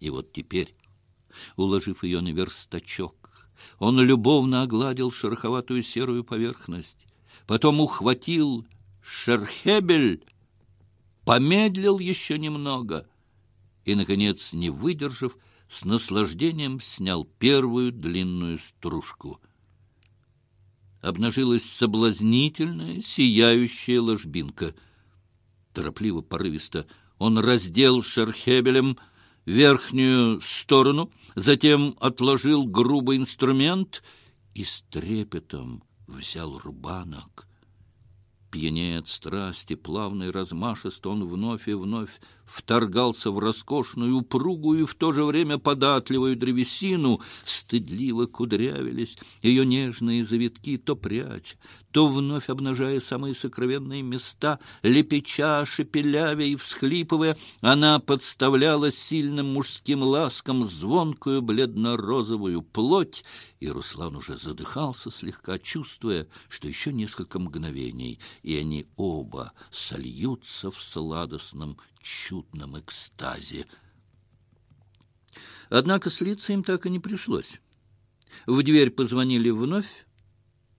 И вот теперь, уложив ее на верстачок, он любовно огладил шероховатую серую поверхность, потом ухватил шерхебель, помедлил еще немного и, наконец, не выдержав, с наслаждением снял первую длинную стружку. Обнажилась соблазнительная, сияющая ложбинка. Торопливо, порывисто он раздел шерхебелем верхнюю сторону, затем отложил грубый инструмент и с трепетом взял рубанок. Пьянее от страсти, плавно и он вновь и вновь вторгался в роскошную, упругую и в то же время податливую древесину, стыдливо кудрявились ее нежные завитки, то пряча, то вновь обнажая самые сокровенные места, лепеча, шепелявя и всхлипывая, она подставляла сильным мужским ласком звонкую бледно-розовую плоть, и Руслан уже задыхался слегка, чувствуя, что еще несколько мгновений, и они оба сольются в сладостном чудном экстазе. Однако слиться им так и не пришлось. В дверь позвонили вновь,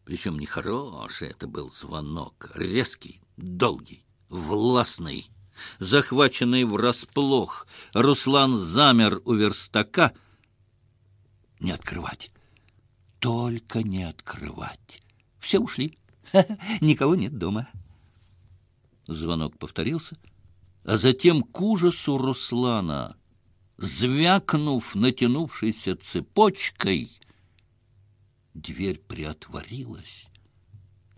причем нехороший это был звонок, резкий, долгий, властный. Захваченный врасплох, Руслан замер у верстака. Не открывать, только не открывать. Все ушли, никого нет дома. Звонок повторился — а затем к ужасу Руслана, звякнув натянувшейся цепочкой, дверь приотворилась.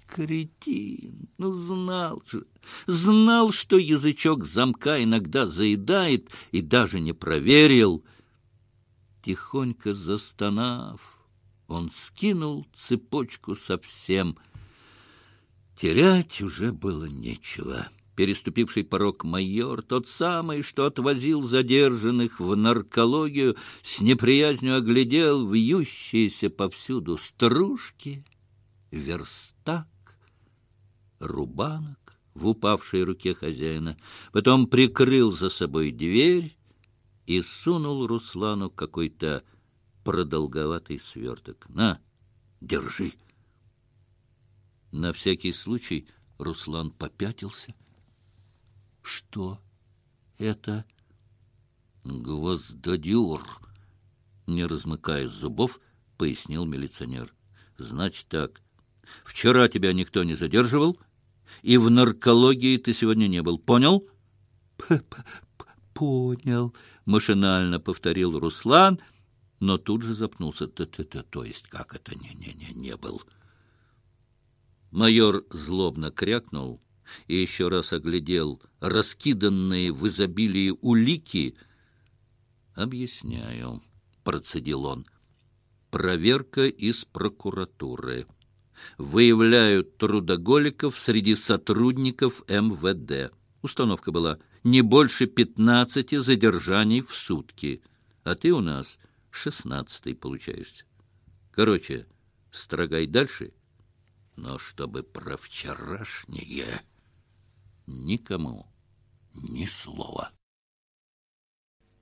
Кретин! Ну, знал же! Знал, что язычок замка иногда заедает, и даже не проверил. Тихонько застонав, он скинул цепочку совсем. Терять уже было нечего переступивший порог майор, тот самый, что отвозил задержанных в наркологию, с неприязнью оглядел вьющиеся повсюду стружки, верстак, рубанок в упавшей руке хозяина, потом прикрыл за собой дверь и сунул Руслану какой-то продолговатый сверток. «На, держи!» На всякий случай Руслан попятился, что это? Гвоздодюр, не размыкая зубов, пояснил милиционер. Значит так, вчера тебя никто не задерживал, и в наркологии ты сегодня не был. Понял? П -п Понял, машинально повторил Руслан, но тут же запнулся. Т -т -т То есть как это не-не-не не был? Майор злобно крякнул и еще раз оглядел раскиданные в изобилии улики. «Объясняю», — процедил он. «Проверка из прокуратуры. Выявляют трудоголиков среди сотрудников МВД. Установка была не больше пятнадцати задержаний в сутки, а ты у нас шестнадцатый получаешься. Короче, строгай дальше, но чтобы про вчерашнее...» никому ни слова.